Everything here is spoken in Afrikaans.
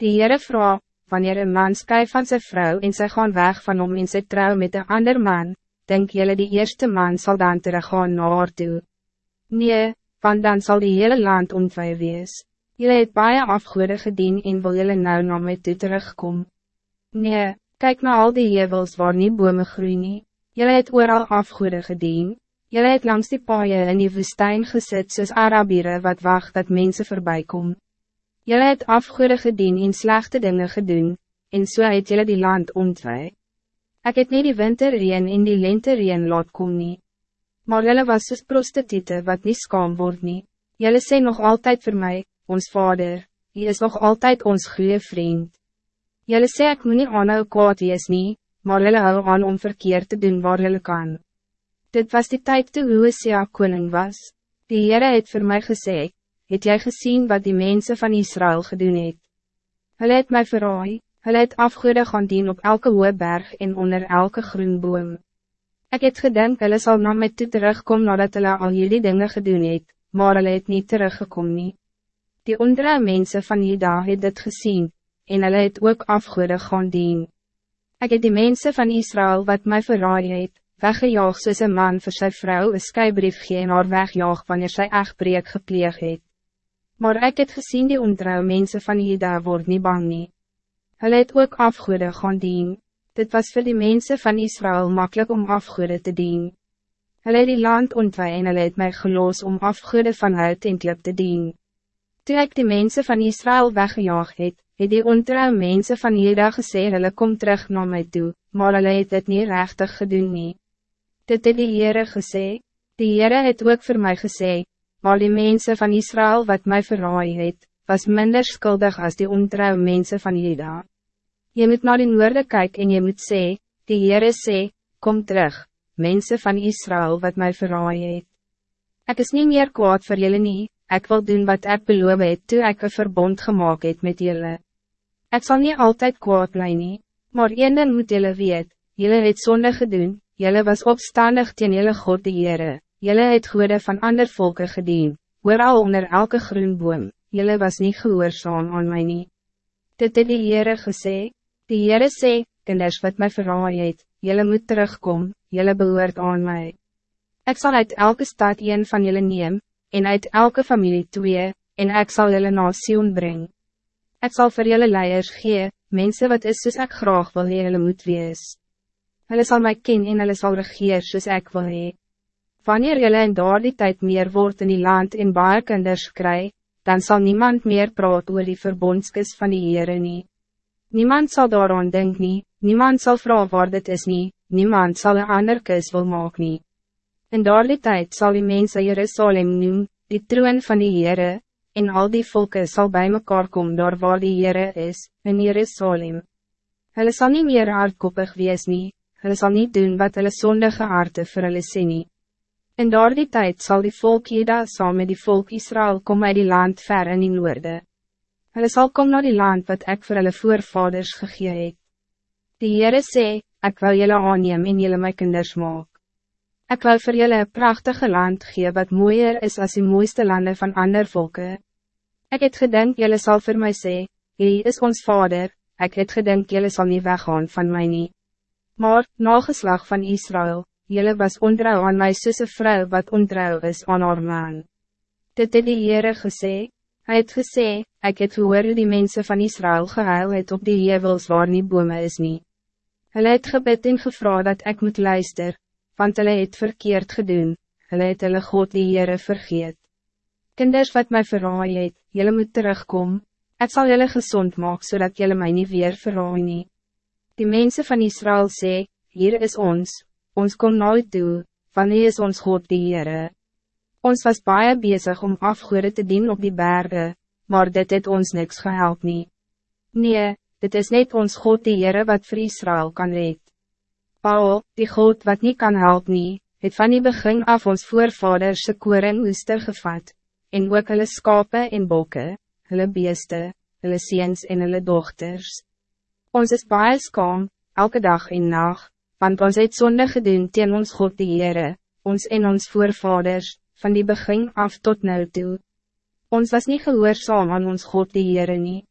Die Heere vraag, wanneer een man skui van zijn vrouw en sy gaan weg van hom en sy trouw met een ander man, denk jullie die eerste man zal dan teruggaan na haar toe? Nee, want dan zal die hele land ontwij wees. Jullie het baie afgoede gedien en wil jullie nou na my toe terugkom? Nee, kijk naar al die jevels waar nie bome groei nie. Jullie het ooral afgoede gedien. Jullie het langs die paaie in die woestijn gezet soos Arabieren wat wacht dat mensen voorbij kom. Jullie het afgoede gedien en slechte dingen gedaan, en so het jullie die land ontwij. Ik het niet die winterreen en die lenterreen laat kom nie. Maar jullie was soos prostitute wat niet skaam word nie. Jullie sê nog altijd voor mij, ons vader, hij is nog altijd ons goede vriend. Jullie sê ek moet nie aanhou kwaad wees nie, maar jullie hou aan om verkeerd te doen waar jullie kan. Dit was die tijd toe Hosea koning was. Die Heere het voor mij gesê, het jy gezien wat die mensen van Israël gedoen het? Hulle het my verraai, hulle het afgoede gaan dien op elke hoë berg en onder elke groen boom. Ek het gedink hulle sal na my toe terugkom nadat hulle al jullie dingen gedoen het, maar hulle het niet teruggekom nie. Die ondere mensen van Juda het dit gezien, en hulle het ook afgoede gaan dien. Ik het die mensen van Israël wat mij verraai het, weggejaag soos een man voor zijn vrouw een skybrief gee en haar wegjaag wanneer sy echtbreek gepleeg het. Maar ik het gezien die ontrouw mensen van Juda word niet bang nie. Hulle het ook afgoede gaan dien. Dit was voor die mensen van Israël makkelijk om afgoede te dien. Hulle het die land ontwij en hulle het my geloos om afgoede van uit en klip te dien. Toe ek die mensen van Israël weggejaag het, het die ontrouw mensen van Juda gesê hulle kom terug naar mij toe, maar hulle het dit nie rechtig gedoen nie. Dit het die Heere gesê, die Heere het ook voor mij gesê, maar die mensen van Israël wat mij verraai het, was minder schuldig als die ontrouw mensen van Juda. Je moet naar die noorde kijken en je moet sê, die Heere sê, kom terug, mensen van Israël wat mij verraai het. Ek is niet meer kwaad voor jullie nie, ek wil doen wat ek beloof het toe ek een verbond gemaakt het met jullie. Ik zal niet altijd kwaad blij nie, maar een ding moet jullie weet, jullie het zonde gedoen, jullie was opstandig teen jullie God die Heere, jullie het goede van ander volken gedien, al onder elke groen boom, jullie was niet gehoorzaam aan mij nie. Dit het die Heere gesê, die Heere sê, kinders wat mij verraai het, jullie moet terugkom, jullie behoort aan mij. Ik zal uit elke stad een van jullie neem, en uit elke familie twee, en ik zal jullie naar Sion brengen. Ik zal voor jullie leiders gee, mensen wat is soos ek graag wil hee, hulle moet wees. Hulle sal my ken en hulle sal regeer soos ek wil hee. Wanneer jullie in daar die tijd meer wordt in die land en baie kinders kry, dan zal niemand meer praat oor die verbondskis van die Heere nie. Niemand zal daaraan denk nie, niemand zal vragen waar dit is nie, niemand zal een ander kus wil maak nie. In daar die tijd zal die mense Jerusalem noem, die troon van die Heere, en al die volken zal bij mekaar komen door waar die Heere is, in Jerusalem. Hulle sal nie meer hardkoppig wees nie, hulle sal niet doen wat hulle sondige harte vir hulle sê nie. In daar die tijd zal die volk Jeda saam met die volk Israël kom uit die land ver in die noorde. Hulle sal kom naar die land wat ik voor hulle voorvaders gegee het. Die Heere sê, ek wil julle aanneem en julle my kinders maak. Ik wil voor jullie een prachtige land geven wat mooier is als de mooiste landen van andere volken. Ik het gedenk jullie zal voor mij zeggen, Hij is ons vader, ik het gedenk jullie zal niet weggaan van mij niet. Maar, nageslag van Israël, jullie was ontrouw aan mij zusse vrouw wat ontrouw is aan haar man. Dit het die Heere gesê, hy het gesê, ek het gehoor die mensen van Israël gehuil het op die hevels waar nie bome is nie. Hulle het gebed en gevra dat ik moet luisteren want hulle het verkeerd gedoen, hulle het hulle God die Heere vergeet. Kinders wat mij verraai het, julle moet terugkom, ek sal julle gezond maak, zodat julle mij niet weer verraai nie. Die mensen van Israël sê, hier is ons, ons kom nooit toe, van hier is ons God die Heere. Ons was baie bezig om afgoede te dienen op die bergen, maar dit het ons niks gehelp nie. Nee, dit is net ons God die Heere wat voor Israël kan red. Paul, die God wat niet kan helpen, nie, het van die begin af ons voorvaders se koring oester gevat, en ook hulle skape en bokke, hulle beeste, hulle seens en hulle dochters. Ons is baie skaam, elke dag en nacht, want ons het sonde gedoen teen ons God die Heere, ons en ons voorvaders, van die begin af tot nou toe. Ons was niet gehoorzaam aan ons God die Heere nie.